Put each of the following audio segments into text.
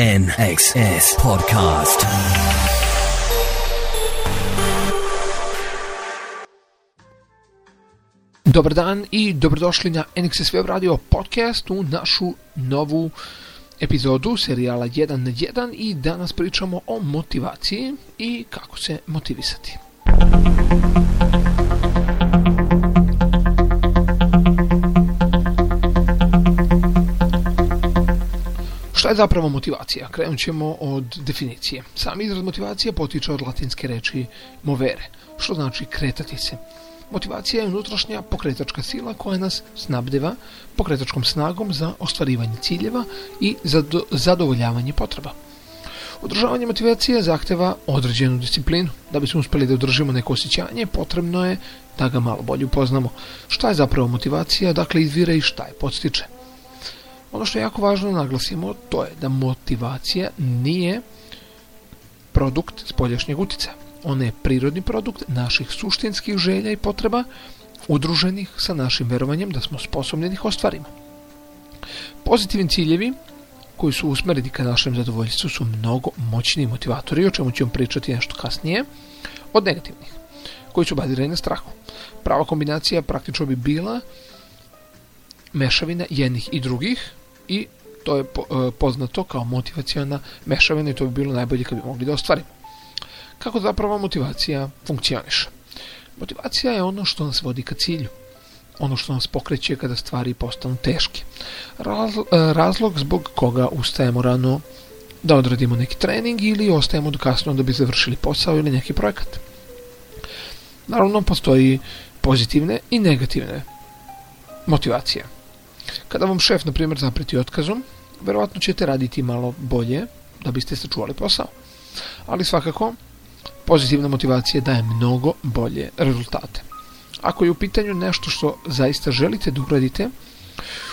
NXS Podcast. Dobar dan i dobrodošli na NXS Web Radio podcast u našu novu epizodu serijala 1 na 1 i danas pričamo o motivaciji i kako se motivisati. Šta je zapravo motivacija? Krenut ćemo od definicije. Sam izraz motivacije potiče od latinske reči movere, što znači kretati se. Motivacija je unutrašnja pokretačka sila koja nas snabdeva pokretačkom snagom za ostvarivanje ciljeva i za zadovoljavanje potreba. Održavanje motivacije zahteva određenu disciplinu. Da bismo uspjeli da održimo neko osjećanje, potrebno je da ga malo bolje upoznamo. Šta je zapravo motivacija, dakle izvire i šta je podstiče. Ono što je jako važno naglasimo, to je da motivacija nije produkt spoljašnjeg utjecaja. Ona je prirodni produkt naših suštinskih želja i potreba udruženih sa našim verovanjem da smo sposobni da ih ostvarimo. Pozitivni ciljevi koji su usmereni ka našem zadovoljstvu su mnogo moćniji motivatori, o čemu ćemo pričati nešto kasnije, od negativnih, koji su bazirani na strahu. Prava kombinacija praktično bi bila mešavina jednih i drugih i to je e, poznato kao motivacijona mešavina i to bi bilo najbolje kad bi mogli da ostvarimo. Kako zapravo motivacija funkcioniše? Motivacija je ono što nas vodi ka cilju, ono što nas pokreće kada stvari postanu teške. E, razlog zbog koga ustajemo rano da odradimo neki trening ili ostajemo do kasno da bi završili posao ili neki projekat. Naravno, postoji pozitivne i negativne motivacije. Kada vam šef, na primjer, zapreti otkazom, verovatno ćete raditi malo bolje da biste sačuvali posao. Ali svakako, pozitivna motivacija daje mnogo bolje rezultate. Ako je u pitanju nešto što zaista želite da uradite,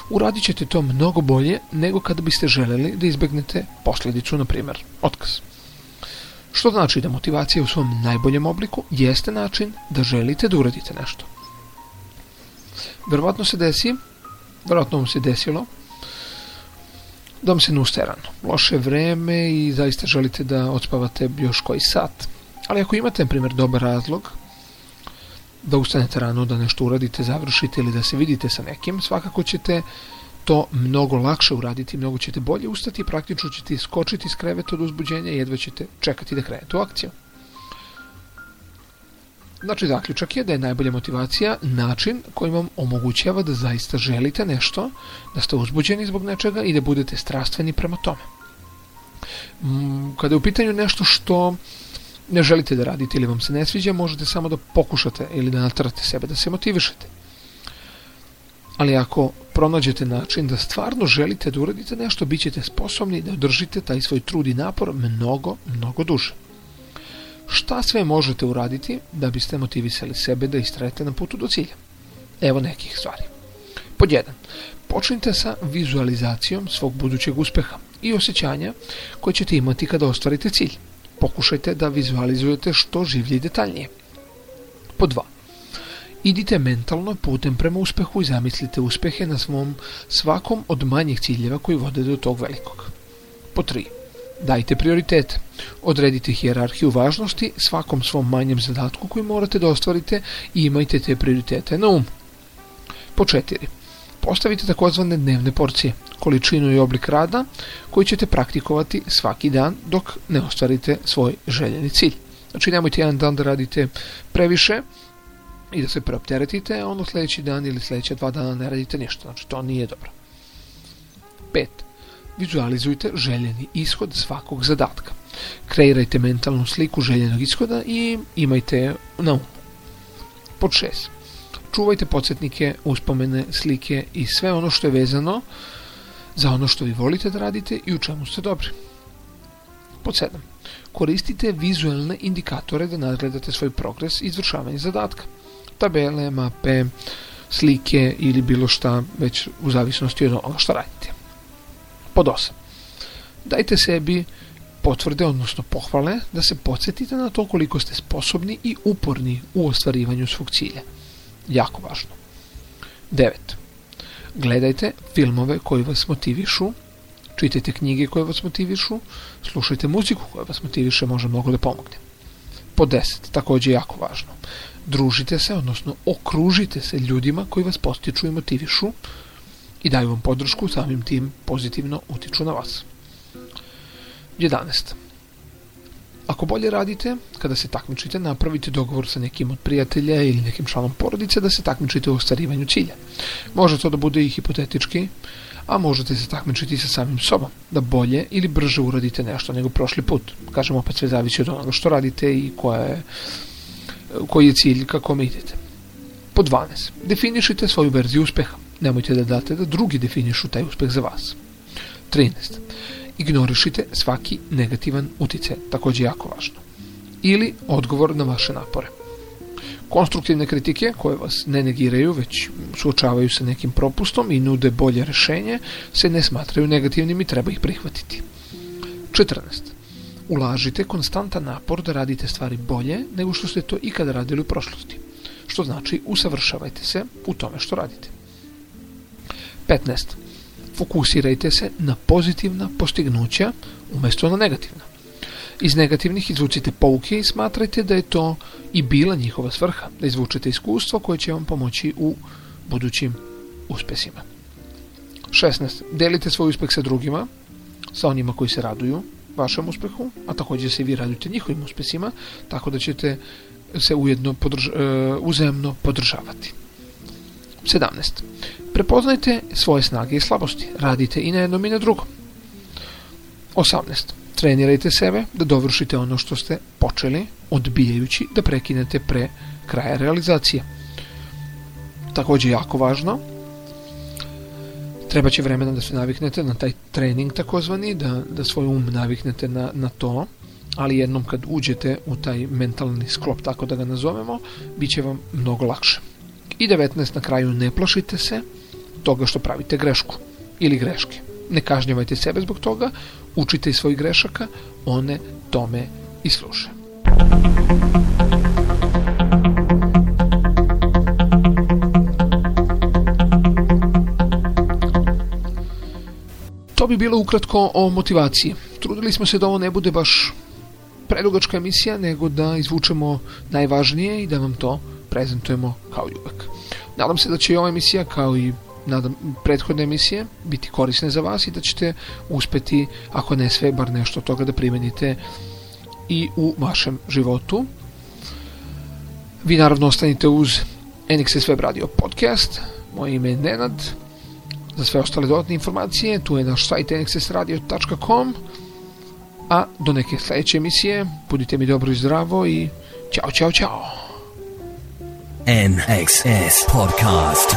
uradit ćete to mnogo bolje nego kada biste željeli da izbegnete posljedicu, na primjer, otkaz. Što znači da motivacija u svom najboljem obliku jeste način da želite da uradite nešto. Verovatno se desi vjerojatno vam se desilo da vam se ne ustaje rano. Loše vreme i zaista želite da odspavate još koji sat. Ali ako imate, na primjer, dobar razlog da ustanete rano, da nešto uradite, završite ili da se vidite sa nekim, svakako ćete to mnogo lakše uraditi, mnogo ćete bolje ustati, praktično ćete skočiti iz kreveta od uzbuđenja i jedva ćete čekati da krenete u akciju. Znači, zaključak je da je najbolja motivacija način koji vam omogućava da zaista želite nešto, da ste uzbuđeni zbog nečega i da budete strastveni prema tome. Mm, kada je u pitanju nešto što ne želite da radite ili vam se ne sviđa, možete samo da pokušate ili da natrate sebe da se motivišete. Ali ako pronađete način da stvarno želite da uradite nešto, bit ćete sposobni da održite taj svoj trud i napor mnogo, mnogo duže. Šta sve možete uraditi da biste motivisali sebe da istrajete na putu do cilja? Evo nekih stvari. Pod jedan. Počnite sa vizualizacijom svog budućeg uspeha i osjećanja koje ćete imati kada ostvarite cilj. Pokušajte da vizualizujete što življe i detaljnije. Pod dva. Idite mentalno putem prema uspehu i zamislite uspehe na svom svakom od manjih ciljeva koji vode do tog velikog. Pod tri. Dajte prioritet. Odredite hijerarhiju važnosti svakom svom manjem zadatku koji morate da ostvarite i imajte te prioritete na um. Po četiri. Postavite takozvane dnevne porcije, količinu i oblik rada koji ćete praktikovati svaki dan dok ne ostvarite svoj željeni cilj. Znači nemojte jedan dan da radite previše i da se preopteretite, a ono sljedeći dan ili sljedeća dva dana ne radite ništa. Znači to nije dobro. Pet vizualizujte željeni ishod svakog zadatka. Kreirajte mentalnu sliku željenog ishoda i imajte na umu. Pod šest. Čuvajte podsjetnike, uspomene, slike i sve ono što je vezano za ono što vi volite da radite i u čemu ste dobri. Pod sedam. Koristite vizualne indikatore da nadgledate svoj progres i izvršavanje zadatka. Tabele, mape, slike ili bilo šta već u zavisnosti od onoga što radite. Pod 8. Dajte sebi potvrde, odnosno pohvale, da se podsjetite na to koliko ste sposobni i uporni u ostvarivanju svog cilja. Jako važno. 9. Gledajte filmove koji vas motivišu čitajte knjige koje vas motivišu, slušajte muziku koja vas motiviše, može mnogo da pomogne. Po deset, takođe jako važno. Družite se, odnosno okružite se ljudima koji vas postiču i motivišu i daju vam podršku, samim tim pozitivno utiču na vas. 11. Ako bolje radite, kada se takmičite, napravite dogovor sa nekim od prijatelja ili nekim članom porodice da se takmičite u ostvarivanju cilja. Može to da bude i hipotetički, a možete se takmičiti sa samim sobom, da bolje ili brže uradite nešto nego prošli put. Kažem, opet sve zavisi od onoga što radite i koja je, koji je cilj kako me idete. Po 12. Definišite svoju verziju uspeha. Nemojte da date da drugi definišu taj uspeh za vas. 13. Ignorišite svaki negativan uticaj, takođe jako važno. Ili odgovor na vaše napore. Konstruktivne kritike koje vas ne negiraju, već suočavaju sa nekim propustom i nude bolje rešenje, se ne smatraju negativnim i treba ih prihvatiti. 14. Ulažite konstantan napor da radite stvari bolje nego što ste to ikada radili u prošlosti. Što znači usavršavajte se u tome što radite. 15. Fokusirajte se na pozitivna postignuća umesto na negativna. Iz negativnih izvucite pouke i smatrajte da je to i bila njihova svrha, da izvučete iskustvo koje će vam pomoći u budućim uspesima. 16. Delite svoj uspeh sa drugima, sa onima koji se raduju vašem uspehu, a takođe se i vi radujete njihovim uspesima, tako da ćete se ujedno podrž, uh, uzemno podržavati. 17. Prepoznajte svoje snage i slabosti. Radite i na jednom i na drugom. 18. Trenirajte sebe da dovršite ono što ste počeli, odbijajući da prekinete pre kraja realizacije. Takođe jako važno, treba će vremena da se naviknete na taj trening takozvani, da, da svoj um naviknete na, na to, ali jednom kad uđete u taj mentalni sklop, tako da ga nazovemo, bit će vam mnogo lakše. I 19 na kraju ne plašite se toga što pravite grešku ili greške. Ne kažnjavajte sebe zbog toga, učite iz svojih grešaka, one tome i služe. To bi bilo ukratko o motivaciji. Trudili smo se da ovo ne bude baš predugačka emisija, nego da izvučemo najvažnije i da vam to prezentujemo kao i uvek. Nadam se da će i ova emisija kao i nadam, prethodne emisije biti korisne za vas i da ćete uspeti, ako ne sve, bar nešto od toga da primenite i u vašem životu. Vi naravno ostanite uz NXS Web Radio Podcast. Moje ime je Nenad. Za sve ostale dodatne informacije tu je naš sajt nxsradio.com a do neke sledeće emisije budite mi dobro i zdravo i ćao, ćao, ćao. NXS Podcast.